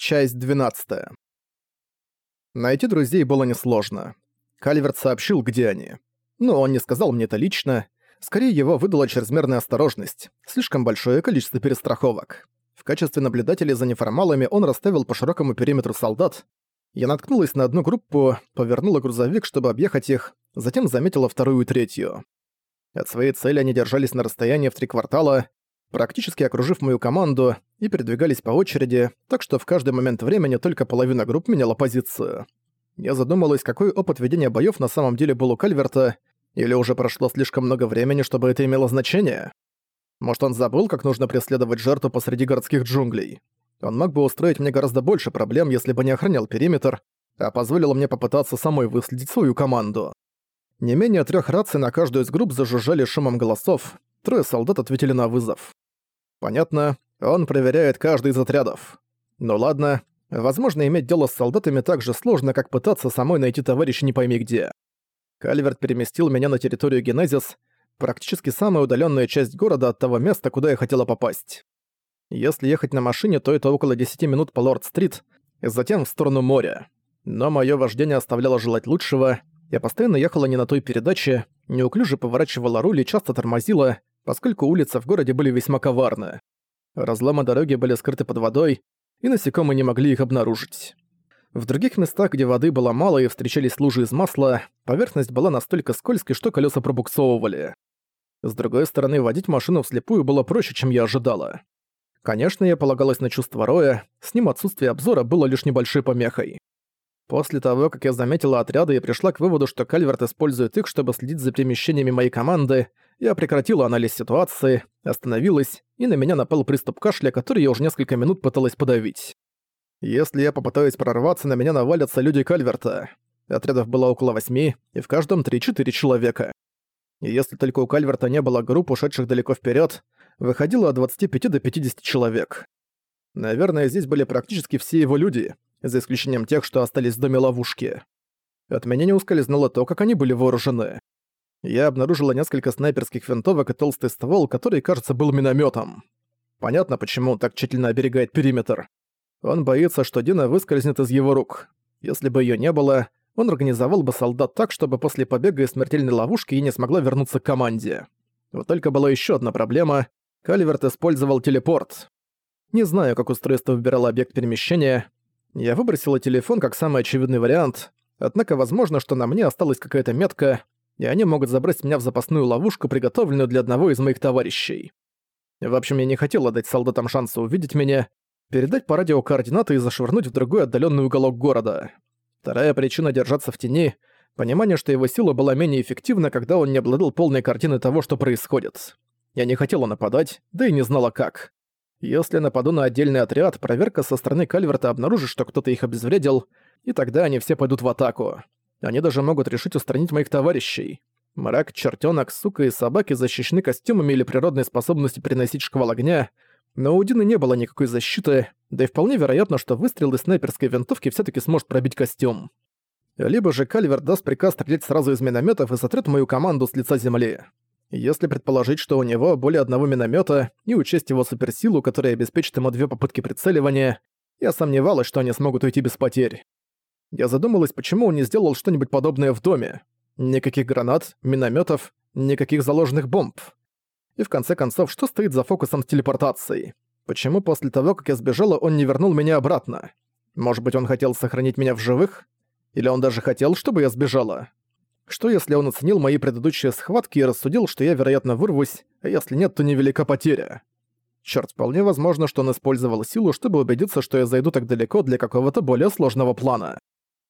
Часть 12. Найти друзей было несложно. Кальверт сообщил, где они. Но он не сказал мне это лично. Скорее, его выдала чрезмерная осторожность. Слишком большое количество перестраховок. В качестве наблюдателей за неформалами он расставил по широкому периметру солдат. Я наткнулась на одну группу, повернула грузовик, чтобы объехать их, затем заметила вторую и третью. От своей цели они держались на расстоянии в три квартала, практически окружив мою команду, и передвигались по очереди, так что в каждый момент времени только половина групп меняла позицию. Я задумалась, какой опыт ведения боёв на самом деле был у Кальверта, или уже прошло слишком много времени, чтобы это имело значение? Может, он забыл, как нужно преследовать жертву посреди городских джунглей? Он мог бы устроить мне гораздо больше проблем, если бы не охранял периметр, а позволил мне попытаться самой выследить свою команду. Не менее трех раций на каждую из групп зажужжали шумом голосов, трое солдат ответили на вызов. Понятно, он проверяет каждый из отрядов. Ну ладно, возможно, иметь дело с солдатами так же сложно, как пытаться самой найти товарища не пойми где. Кальверт переместил меня на территорию Генезис, практически самая удаленная часть города от того места, куда я хотела попасть. Если ехать на машине, то это около 10 минут по Лорд-стрит, затем в сторону моря. Но мое вождение оставляло желать лучшего. Я постоянно ехала не на той передаче, неуклюже поворачивала руль и часто тормозила, поскольку улицы в городе были весьма коварны. Разломы дороги были скрыты под водой, и насекомые не могли их обнаружить. В других местах, где воды было мало и встречались лужи из масла, поверхность была настолько скользкой, что колеса пробуксовывали. С другой стороны, водить машину вслепую было проще, чем я ожидала. Конечно, я полагалась на чувство Роя, с ним отсутствие обзора было лишь небольшой помехой. После того, как я заметила отряды и пришла к выводу, что Кальверт использует их, чтобы следить за перемещениями моей команды, я прекратила анализ ситуации, остановилась, и на меня напал приступ кашля, который я уже несколько минут пыталась подавить. Если я попытаюсь прорваться, на меня навалятся люди Кальверта. Отрядов было около восьми, и в каждом три-четыре человека. И если только у Кальверта не было групп, ушедших далеко вперед, выходило от 25 до 50 человек. Наверное, здесь были практически все его люди, за исключением тех, что остались в доме ловушки. От меня не ускользнуло то, как они были вооружены я обнаружила несколько снайперских винтовок и толстый ствол, который, кажется, был минометом. Понятно, почему он так тщательно оберегает периметр. Он боится, что Дина выскользнет из его рук. Если бы ее не было, он организовал бы солдат так, чтобы после побега из смертельной ловушки и не смогла вернуться к команде. Вот только была еще одна проблема. Кальверт использовал телепорт. Не знаю, как устройство выбирало объект перемещения. Я выбросила телефон как самый очевидный вариант, однако возможно, что на мне осталась какая-то метка, и они могут забрать меня в запасную ловушку, приготовленную для одного из моих товарищей. В общем, я не хотел дать солдатам шанса увидеть меня, передать по радио координаты и зашвырнуть в другой отдаленный уголок города. Вторая причина держаться в тени — понимание, что его сила была менее эффективна, когда он не обладал полной картиной того, что происходит. Я не хотела нападать, да и не знала как. Если нападу на отдельный отряд, проверка со стороны Кальверта обнаружит, что кто-то их обезвредил, и тогда они все пойдут в атаку. Они даже могут решить устранить моих товарищей. Мрак, чертенок, сука и собаки защищены костюмами или природной способностью переносить шквал огня, но у Дины не было никакой защиты, да и вполне вероятно, что выстрел из снайперской винтовки все таки сможет пробить костюм. Либо же Кальвер даст приказ стрелять сразу из минометов и сотрет мою команду с лица земли. Если предположить, что у него более одного миномета и учесть его суперсилу, которая обеспечит ему две попытки прицеливания, я сомневалась, что они смогут уйти без потерь. Я задумалась, почему он не сделал что-нибудь подобное в доме. Никаких гранат, минометов, никаких заложенных бомб. И в конце концов, что стоит за фокусом с телепортацией? Почему после того, как я сбежала, он не вернул меня обратно? Может быть, он хотел сохранить меня в живых? Или он даже хотел, чтобы я сбежала? Что если он оценил мои предыдущие схватки и рассудил, что я, вероятно, вырвусь, а если нет, то невелика потеря? Чёрт, вполне возможно, что он использовал силу, чтобы убедиться, что я зайду так далеко для какого-то более сложного плана.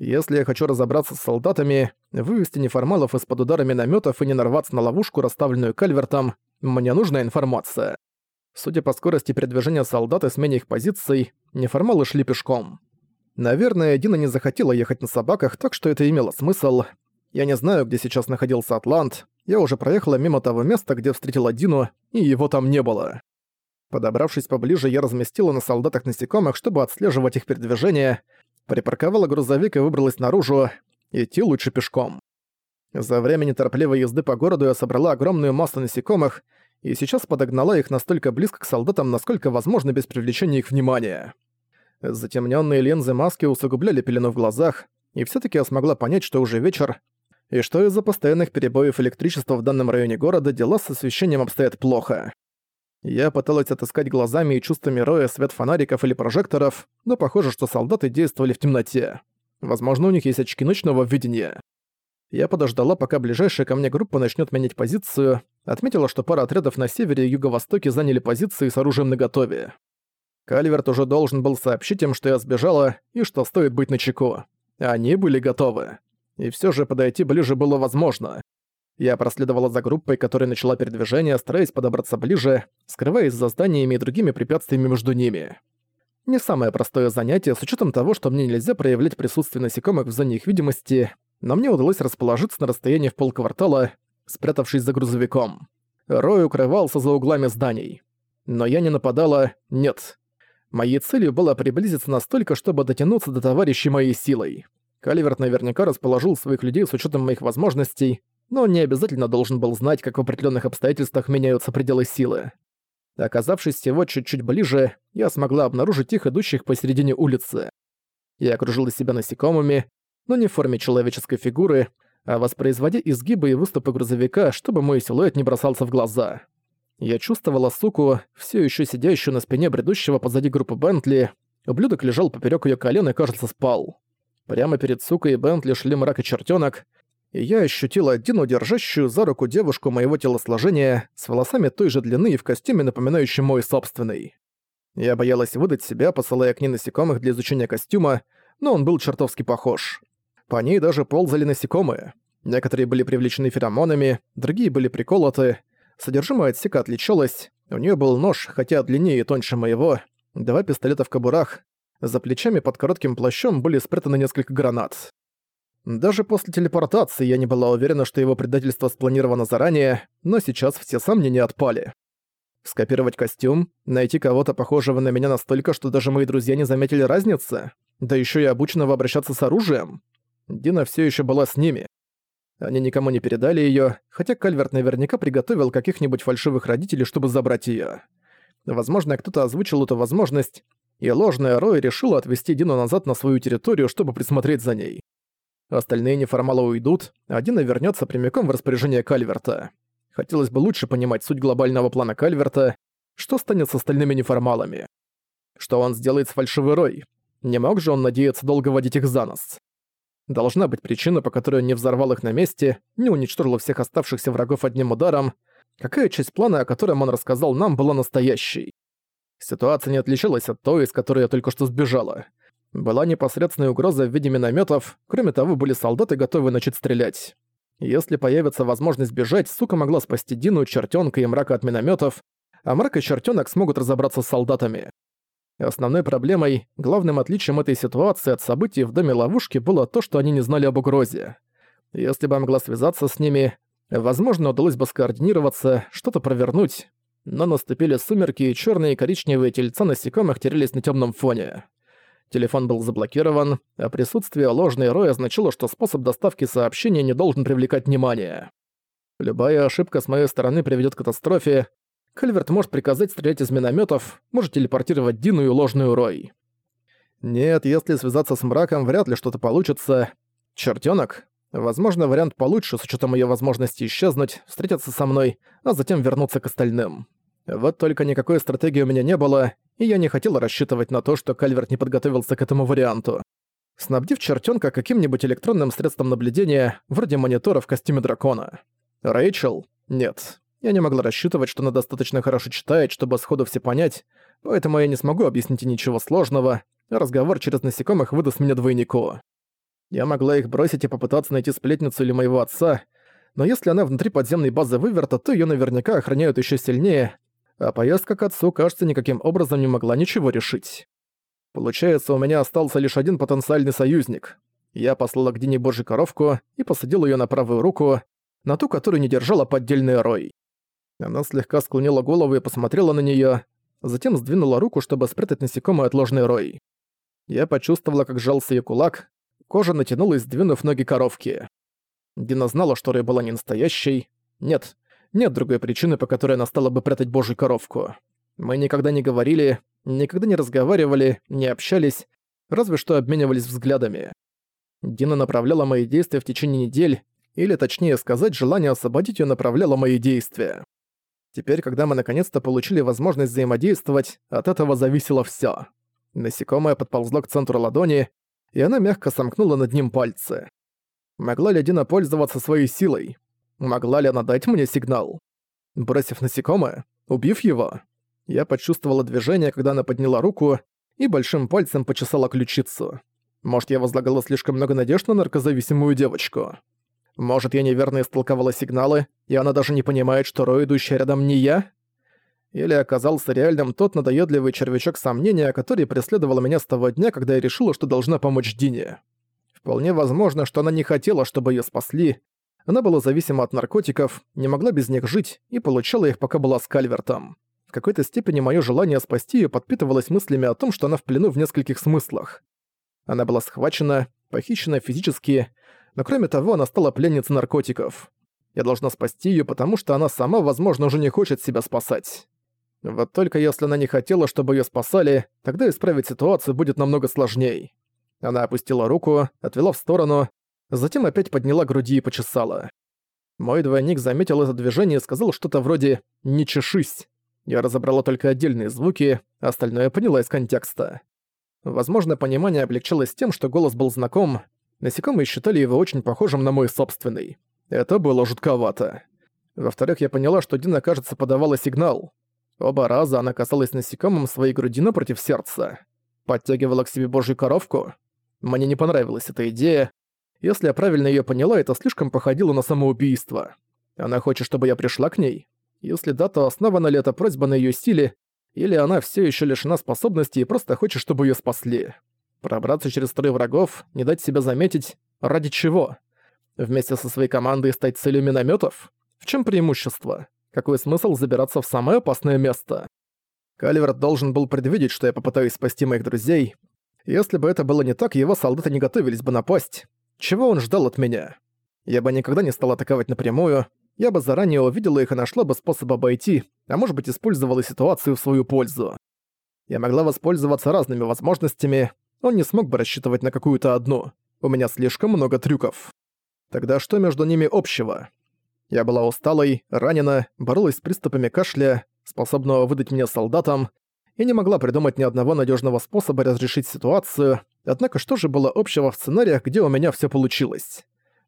Если я хочу разобраться с солдатами, вывести неформалов из-под удара минометов и не нарваться на ловушку, расставленную кальвертом, мне нужна информация. Судя по скорости передвижения солдат и смене их позиций, неформалы шли пешком. Наверное, Дина не захотела ехать на собаках, так что это имело смысл. Я не знаю, где сейчас находился Атлант. Я уже проехала мимо того места, где встретила Дину, и его там не было. Подобравшись поближе, я разместила на солдатах насекомых, чтобы отслеживать их передвижение, припарковала грузовик и выбралась наружу, идти лучше пешком. За время неторопливой езды по городу я собрала огромную массу насекомых и сейчас подогнала их настолько близко к солдатам, насколько возможно без привлечения их внимания. Затемненные линзы маски усугубляли пелену в глазах, и все таки я смогла понять, что уже вечер, и что из-за постоянных перебоев электричества в данном районе города дела с освещением обстоят плохо. Я пыталась отыскать глазами и чувствами роя свет фонариков или прожекторов, но похоже, что солдаты действовали в темноте. Возможно, у них есть очки ночного видения. Я подождала, пока ближайшая ко мне группа начнет менять позицию, отметила, что пара отрядов на севере и юго-востоке заняли позиции с оружием наготове. Кальверт уже должен был сообщить им, что я сбежала и что стоит быть начеку. Они были готовы. И все же подойти ближе было возможно. Я проследовала за группой, которая начала передвижение, стараясь подобраться ближе, скрываясь за зданиями и другими препятствиями между ними. Не самое простое занятие, с учетом того, что мне нельзя проявлять присутствие насекомых в зоне их видимости, но мне удалось расположиться на расстоянии в полквартала, спрятавшись за грузовиком. Рой укрывался за углами зданий. Но я не нападала, нет. Моей целью было приблизиться настолько, чтобы дотянуться до товарищей моей силой. Каливерт наверняка расположил своих людей с учетом моих возможностей, но он не обязательно должен был знать, как в определенных обстоятельствах меняются пределы силы. Оказавшись всего чуть-чуть ближе, я смогла обнаружить их, идущих посередине улицы. Я окружила себя насекомыми, но не в форме человеческой фигуры, а воспроизводя изгибы и выступы грузовика, чтобы мой силуэт не бросался в глаза. Я чувствовала суку, все еще сидящую на спине бредущего позади группы Бентли. Ублюдок лежал поперек ее колен и, кажется, спал. Прямо перед сукой и Бентли шли мрак и чертенок, и я ощутила Дину, держащую за руку девушку моего телосложения, с волосами той же длины и в костюме, напоминающем мой собственный. Я боялась выдать себя, посылая к ней насекомых для изучения костюма, но он был чертовски похож. По ней даже ползали насекомые. Некоторые были привлечены феромонами, другие были приколоты. Содержимое отсека отличалось. У нее был нож, хотя длиннее и тоньше моего, два пистолета в кобурах. За плечами под коротким плащом были спрятаны несколько гранат. Даже после телепортации я не была уверена, что его предательство спланировано заранее, но сейчас все сомнения отпали. Скопировать костюм, найти кого-то похожего на меня настолько, что даже мои друзья не заметили разницы, да еще и обученного обращаться с оружием. Дина все еще была с ними. Они никому не передали ее, хотя Кальверт наверняка приготовил каких-нибудь фальшивых родителей, чтобы забрать ее. Возможно, кто-то озвучил эту возможность, и ложная Рой решила отвезти Дину назад на свою территорию, чтобы присмотреть за ней. Остальные неформалы уйдут, а Дина вернется прямиком в распоряжение Кальверта. Хотелось бы лучше понимать суть глобального плана Кальверта, что станет с остальными неформалами. Что он сделает с фальшивой Рой? Не мог же он надеяться долго водить их за нос? Должна быть причина, по которой он не взорвал их на месте, не уничтожил всех оставшихся врагов одним ударом. Какая часть плана, о котором он рассказал нам, была настоящей? Ситуация не отличалась от той, из которой я только что сбежала. Была непосредственная угроза в виде минометов, кроме того, были солдаты, готовы начать стрелять. Если появится возможность бежать, сука могла спасти Дину, чертенка и мрака от минометов, а мрак и чертенок смогут разобраться с солдатами. Основной проблемой, главным отличием этой ситуации от событий в доме ловушки было то, что они не знали об угрозе. Если бы могла связаться с ними, возможно, удалось бы скоординироваться, что-то провернуть, но наступили сумерки, и черные и коричневые тельца насекомых терялись на темном фоне. Телефон был заблокирован, а присутствие ложной роя означало, что способ доставки сообщения не должен привлекать внимание. Любая ошибка с моей стороны приведет к катастрофе, Кальверт может приказать стрелять из минометов, может телепортировать Дину и ложную Рой. Нет, если связаться с мраком, вряд ли что-то получится. Чертёнок? Возможно, вариант получше, с учетом ее возможности исчезнуть, встретиться со мной, а затем вернуться к остальным. Вот только никакой стратегии у меня не было, и я не хотел рассчитывать на то, что Кальверт не подготовился к этому варианту. Снабдив чертёнка каким-нибудь электронным средством наблюдения, вроде монитора в костюме дракона. Рэйчел? Нет. Я не могла рассчитывать, что она достаточно хорошо читает, чтобы сходу все понять, поэтому я не смогу объяснить ничего сложного, а разговор через насекомых выдаст меня двойнику. Я могла их бросить и попытаться найти сплетницу или моего отца, но если она внутри подземной базы выверта, то ее наверняка охраняют еще сильнее, а поездка к отцу, кажется, никаким образом не могла ничего решить. Получается, у меня остался лишь один потенциальный союзник. Я послала к Дине Божью коровку и посадил ее на правую руку, на ту, которую не держала поддельный рой. Она слегка склонила голову и посмотрела на неё, затем сдвинула руку, чтобы спрятать насекомое от ложной рой. Я почувствовала, как сжался её кулак, кожа натянулась, сдвинув ноги коровки. Дина знала, что рой была не настоящей. Нет, нет другой причины, по которой она стала бы прятать божью коровку. Мы никогда не говорили, никогда не разговаривали, не общались, разве что обменивались взглядами. Дина направляла мои действия в течение недель, или точнее сказать, желание освободить её направляло мои действия. Теперь, когда мы наконец-то получили возможность взаимодействовать, от этого зависело всё. Насекомое подползло к центру ладони, и она мягко сомкнула над ним пальцы. Могла ли Дина пользоваться своей силой? Могла ли она дать мне сигнал? Бросив насекомое, убив его, я почувствовала движение, когда она подняла руку и большим пальцем почесала ключицу. Может, я возлагала слишком много надежд на наркозависимую девочку? Может, я неверно истолковала сигналы, и она даже не понимает, что Рой, идущий рядом, не я? Или оказался реальным тот надоедливый червячок сомнения, который преследовал меня с того дня, когда я решила, что должна помочь Дине. Вполне возможно, что она не хотела, чтобы ее спасли. Она была зависима от наркотиков, не могла без них жить и получала их, пока была с Кальвертом. В какой-то степени мое желание спасти ее подпитывалось мыслями о том, что она в плену в нескольких смыслах. Она была схвачена, похищена физически, но кроме того, она стала пленницей наркотиков. Я должна спасти ее, потому что она сама, возможно, уже не хочет себя спасать. Вот только если она не хотела, чтобы ее спасали, тогда исправить ситуацию будет намного сложней. Она опустила руку, отвела в сторону, затем опять подняла груди и почесала. Мой двойник заметил это движение и сказал что-то вроде «не чешись». Я разобрала только отдельные звуки, остальное поняла из контекста. Возможно, понимание облегчалось тем, что голос был знаком, насекомые считали его очень похожим на мой собственный. Это было жутковато. Во-вторых, я поняла, что Дина, кажется, подавала сигнал. Оба раза она касалась насекомым своей груди напротив сердца. Подтягивала к себе божью коровку. Мне не понравилась эта идея. Если я правильно её поняла, это слишком походило на самоубийство. Она хочет, чтобы я пришла к ней? Если да, то основана ли эта просьба на её силе, или она всё ещё лишена способностей и просто хочет, чтобы её спасли? Пробраться через строй врагов, не дать себя заметить, ради чего? Вместе со своей командой стать целью миномётов? В чём преимущество? Какой смысл забираться в самое опасное место? Каливер должен был предвидеть, что я попытаюсь спасти моих друзей. Если бы это было не так, его солдаты не готовились бы напасть. Чего он ждал от меня? Я бы никогда не стал атаковать напрямую, я бы заранее увидела их и нашла бы способ обойти, а может быть использовала ситуацию в свою пользу. Я могла воспользоваться разными возможностями, он не смог бы рассчитывать на какую-то одну. У меня слишком много трюков. Тогда что между ними общего? Я была усталой, ранена, боролась с приступами кашля, способного выдать мне солдатам, и не могла придумать ни одного надежного способа разрешить ситуацию, однако что же было общего в сценариях, где у меня все получилось?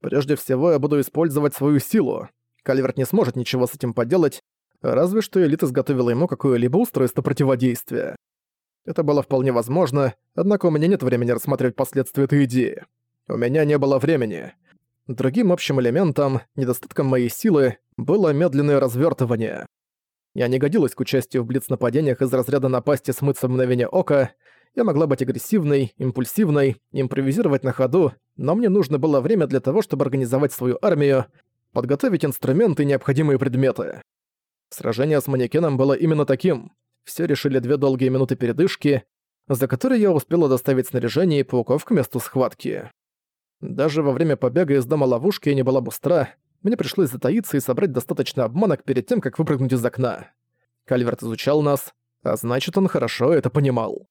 Прежде всего я буду использовать свою силу. Кальверт не сможет ничего с этим поделать, разве что элита изготовила ему какое-либо устройство противодействия. Это было вполне возможно, однако у меня нет времени рассматривать последствия этой идеи. У меня не было времени. Другим общим элементом, недостатком моей силы, было медленное развертывание. Я не годилась к участию в блиц-нападениях из разряда напасти смыться в мгновение ока, я могла быть агрессивной, импульсивной, импровизировать на ходу, но мне нужно было время для того, чтобы организовать свою армию, подготовить инструменты и необходимые предметы. Сражение с манекеном было именно таким. Все решили две долгие минуты передышки, за которые я успела доставить снаряжение и пауков к месту схватки. Даже во время побега из дома ловушки я не была быстра. Мне пришлось затаиться и собрать достаточно обманок перед тем, как выпрыгнуть из окна. Кальверт изучал нас, а значит, он хорошо это понимал.